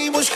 Aymış